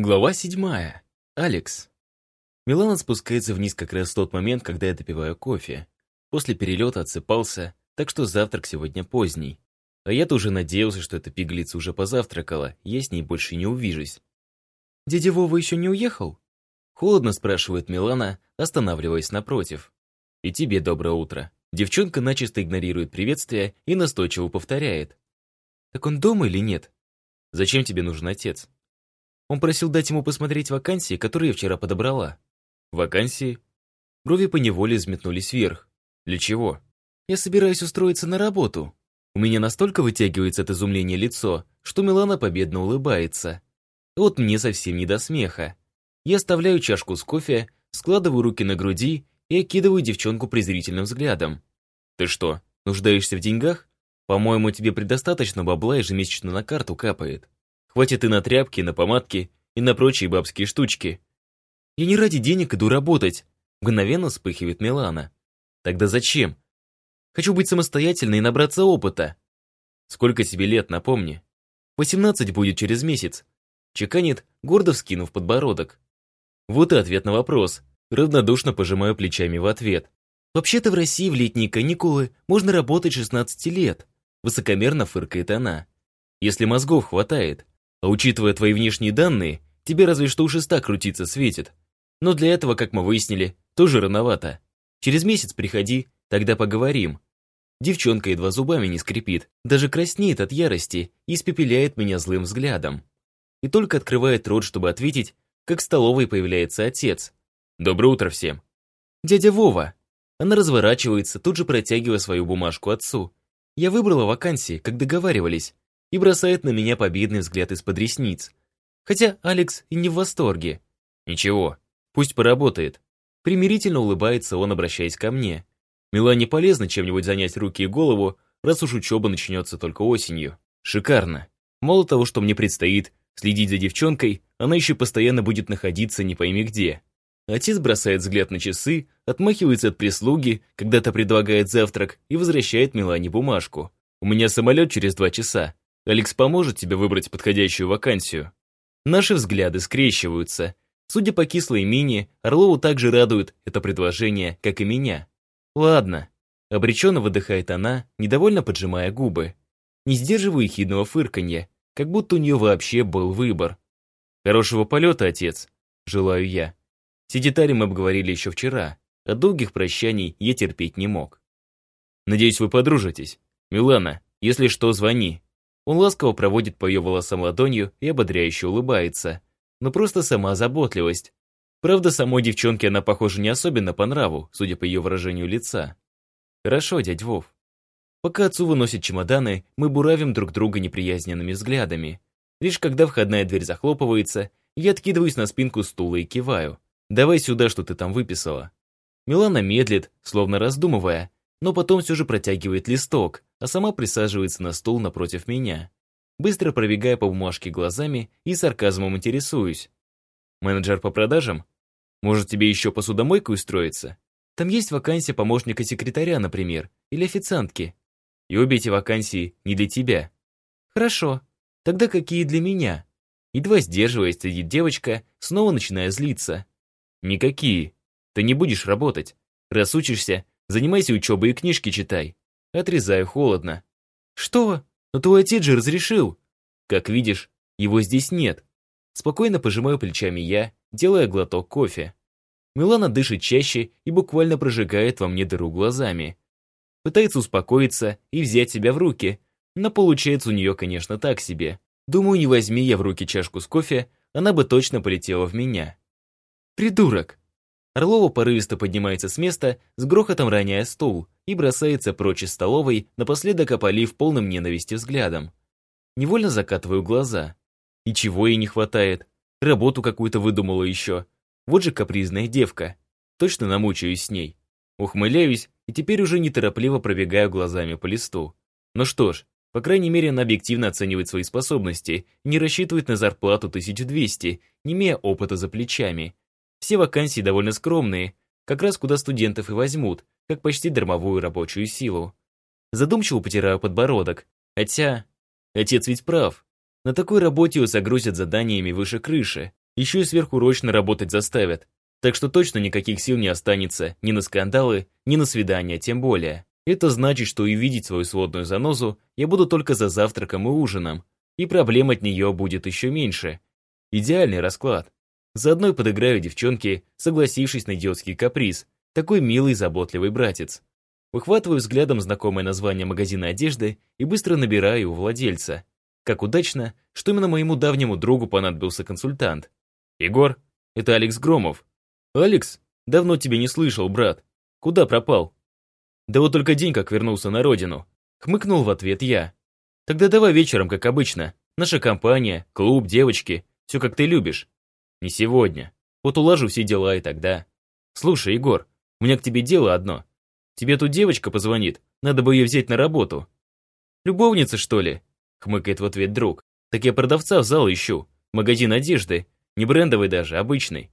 Глава седьмая. Алекс. Милана спускается вниз как раз в тот момент, когда я допиваю кофе. После перелета отсыпался, так что завтрак сегодня поздний. А я-то уже надеялся, что эта пигалица уже позавтракала, я с ней больше не увижусь. «Дядя Вова еще не уехал?» Холодно спрашивает Милана, останавливаясь напротив. «И тебе доброе утро». Девчонка начисто игнорирует приветствие и настойчиво повторяет. «Так он дома или нет?» «Зачем тебе нужен отец?» Он просил дать ему посмотреть вакансии, которые я вчера подобрала. Вакансии? Брови поневоле взметнулись вверх. Для чего? Я собираюсь устроиться на работу. У меня настолько вытягивается от изумления лицо, что Милана победно улыбается. Вот мне совсем не до смеха. Я оставляю чашку с кофе, складываю руки на груди и окидываю девчонку презрительным взглядом. Ты что, нуждаешься в деньгах? По-моему, тебе предостаточно бабла ежемесячно на карту капает. Хватит и на тряпки, и на помадки, и на прочие бабские штучки. Я не ради денег иду работать, мгновенно вспыхивает Милана. Тогда зачем? Хочу быть самостоятельной и набраться опыта. Сколько тебе лет, напомни? 18 будет через месяц. Чеканит, гордо вскинув подбородок. Вот и ответ на вопрос. Равнодушно пожимаю плечами в ответ. Вообще-то в России в летние каникулы можно работать 16 лет. Высокомерно фыркает она. Если мозгов хватает. А учитывая твои внешние данные, тебе разве что у шеста крутиться светит. Но для этого, как мы выяснили, тоже рановато. Через месяц приходи, тогда поговорим. Девчонка едва зубами не скрипит, даже краснеет от ярости и испепеляет меня злым взглядом. И только открывает рот, чтобы ответить, как в столовой появляется отец. «Доброе утро всем!» «Дядя Вова!» Она разворачивается, тут же протягивая свою бумажку отцу. «Я выбрала вакансии, как договаривались и бросает на меня победный взгляд из-под ресниц. Хотя Алекс и не в восторге. Ничего, пусть поработает. Примирительно улыбается он, обращаясь ко мне. Милане полезно чем-нибудь занять руки и голову, раз уж учеба начнется только осенью. Шикарно. Мало того, что мне предстоит следить за девчонкой, она еще постоянно будет находиться не пойми где. Отец бросает взгляд на часы, отмахивается от прислуги, когда-то предлагает завтрак и возвращает Милане бумажку. У меня самолет через два часа, Алекс поможет тебе выбрать подходящую вакансию. Наши взгляды скрещиваются. Судя по кислой мине, Орлову также радует это предложение, как и меня. Ладно. Обреченно выдыхает она, недовольно поджимая губы. Не сдерживаю ехидного фырканья, как будто у нее вообще был выбор. Хорошего полета, отец. Желаю я. Все детали мы обговорили еще вчера. а долгих прощаний я терпеть не мог. Надеюсь, вы подружитесь. Милана, если что, звони. Он ласково проводит по ее волосам ладонью и ободряюще улыбается. Но просто сама заботливость. Правда, самой девчонке она, похоже, не особенно по нраву, судя по ее выражению лица. Хорошо, дядь Вов. Пока отцу выносят чемоданы, мы буравим друг друга неприязненными взглядами. Лишь когда входная дверь захлопывается, я откидываюсь на спинку стула и киваю. «Давай сюда, что ты там выписала». Милана медлит, словно раздумывая, но потом все же протягивает листок, а сама присаживается на стул напротив меня. Быстро пробегая по бумажке глазами и сарказмом интересуюсь. «Менеджер по продажам? Может, тебе еще посудомойкой устроиться? Там есть вакансия помощника секретаря, например, или официантки. И обе эти вакансии не для тебя». «Хорошо. Тогда какие для меня?» Едва сдерживаясь, сидит девочка, снова начиная злиться. «Никакие. Ты не будешь работать. Раз учишься, занимайся учебой и книжки читай. Отрезаю холодно. «Что? Но твой отец же разрешил!» «Как видишь, его здесь нет». Спокойно пожимаю плечами я, делая глоток кофе. Милана дышит чаще и буквально прожигает во мне дыру глазами. Пытается успокоиться и взять себя в руки, но получается у нее, конечно, так себе. Думаю, не возьми я в руки чашку с кофе, она бы точно полетела в меня. «Придурок!» Орлова порывисто поднимается с места, с грохотом роняя стул, и бросается прочь из столовой, напоследок опалив полным ненависти взглядом. Невольно закатываю глаза. И чего ей не хватает? Работу какую-то выдумала еще. Вот же капризная девка. Точно намучаюсь с ней. Ухмыляюсь и теперь уже неторопливо пробегаю глазами по листу. Ну что ж, по крайней мере, она объективно оценивает свои способности, не рассчитывает на зарплату 1200, не имея опыта за плечами, все вакансии довольно скромные, как раз куда студентов и возьмут, как почти дармовую рабочую силу. Задумчиво потираю подбородок. Хотя, отец ведь прав. На такой работе его загрузят заданиями выше крыши, еще и сверхурочно работать заставят. Так что точно никаких сил не останется ни на скандалы, ни на свидания, тем более. Это значит, что увидеть свою сводную занозу я буду только за завтраком и ужином, и проблем от нее будет еще меньше. Идеальный расклад. Заодно и подыграю девчонке, согласившись на идиотский каприз, такой милый заботливый братец. Выхватываю взглядом знакомое название магазина одежды и быстро набираю у владельца. Как удачно, что именно моему давнему другу понадобился консультант. «Егор, это Алекс Громов». «Алекс? Давно тебя не слышал, брат. Куда пропал?» «Да вот только день как вернулся на родину». Хмыкнул в ответ я. «Тогда давай вечером, как обычно. Наша компания, клуб, девочки. Все как ты любишь». «Не сегодня. Вот уложу все дела и тогда». «Слушай, Егор, у меня к тебе дело одно. Тебе тут девочка позвонит, надо бы ее взять на работу». «Любовница, что ли?» — хмыкает в ответ друг. «Так я продавца в зал ищу. Магазин одежды. Не брендовый даже, обычный».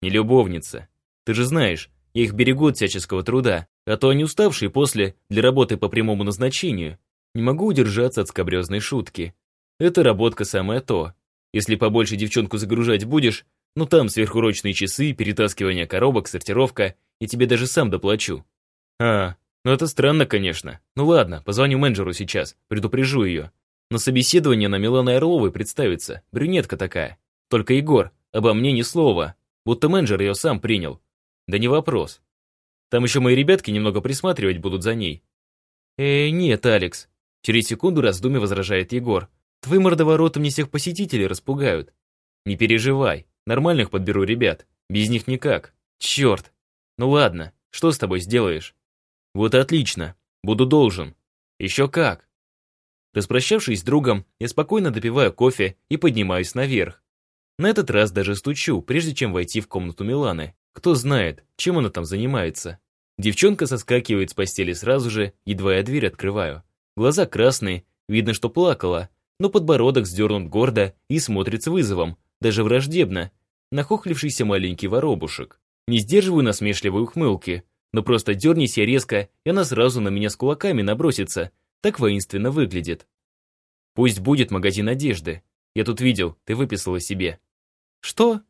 «Не любовница. Ты же знаешь, я их берегу от всяческого труда, а то они уставшие после для работы по прямому назначению. Не могу удержаться от скобрезной шутки. Эта работка самое то. Если побольше девчонку загружать будешь, ну там сверхурочные часы, перетаскивание коробок, сортировка, я тебе даже сам доплачу. А, ну это странно, конечно. Ну ладно, позвоню менеджеру сейчас, предупрежу ее. На собеседование на Милана Орловой представится, брюнетка такая. Только Егор, обо мне ни слова, будто менеджер ее сам принял. Да не вопрос. Там еще мои ребятки немного присматривать будут за ней. Э, нет, Алекс. Через секунду раздумья возражает Егор. Твои мордовороты мне всех посетителей распугают. Не переживай, нормальных подберу ребят. Без них никак. Черт. Ну ладно, что с тобой сделаешь? Вот отлично, буду должен. Еще как. Распрощавшись с другом, я спокойно допиваю кофе и поднимаюсь наверх. На этот раз даже стучу, прежде чем войти в комнату Миланы. Кто знает, чем она там занимается. Девчонка соскакивает с постели сразу же, едва я дверь открываю. Глаза красные, видно, что плакала, но подбородок сдернут гордо и смотрит с вызовом, даже враждебно. Нахохлившийся маленький воробушек. Не сдерживаю насмешливой ухмылки, но просто дернись я резко, и она сразу на меня с кулаками набросится. Так воинственно выглядит. Пусть будет магазин одежды. Я тут видел, ты выписала себе. Что?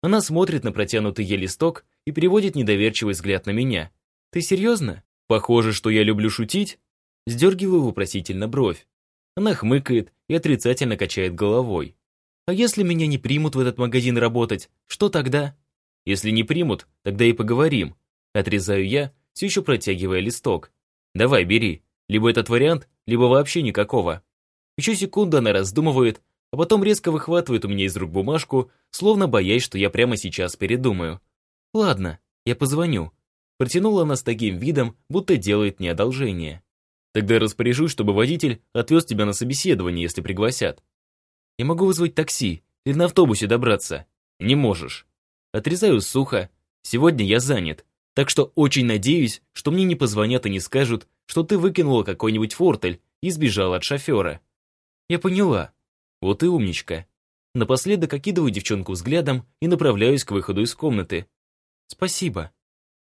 Она смотрит на протянутый ей листок и переводит недоверчивый взгляд на меня. Ты серьезно? Похоже, что я люблю шутить. Сдергиваю вопросительно бровь. Она хмыкает и отрицательно качает головой. А если меня не примут в этот магазин работать, что тогда? Если не примут, тогда и поговорим. Отрезаю я, все еще протягивая листок. Давай, бери. Либо этот вариант, либо вообще никакого. Еще секунду она раздумывает, а потом резко выхватывает у меня из рук бумажку, словно боясь, что я прямо сейчас передумаю. Ладно, я позвоню. Протянула она с таким видом, будто делает мне одолжение. Тогда распоряжусь, чтобы водитель отвез тебя на собеседование, если пригласят. Я могу вызвать такси или на автобусе добраться. Не можешь. Отрезаю сухо. Сегодня я занят. Так что очень надеюсь, что мне не позвонят и не скажут, что ты выкинула какой-нибудь фортель и сбежала от шофера. Я поняла. Вот и умничка. Напоследок окидываю девчонку взглядом и направляюсь к выходу из комнаты. Спасибо.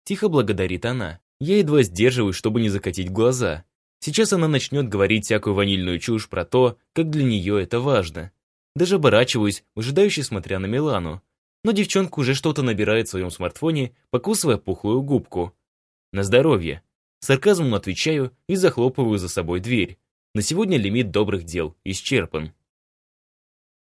Тихо благодарит она. Я едва сдерживаюсь, чтобы не закатить глаза. Сейчас она начнет говорить всякую ванильную чушь про то, как для нее это важно. Даже оборачиваюсь, выжидающе смотря на Милану но девчонка уже что-то набирает в своем смартфоне, покусывая пухлую губку. На здоровье. Сарказмом отвечаю и захлопываю за собой дверь. На сегодня лимит добрых дел исчерпан.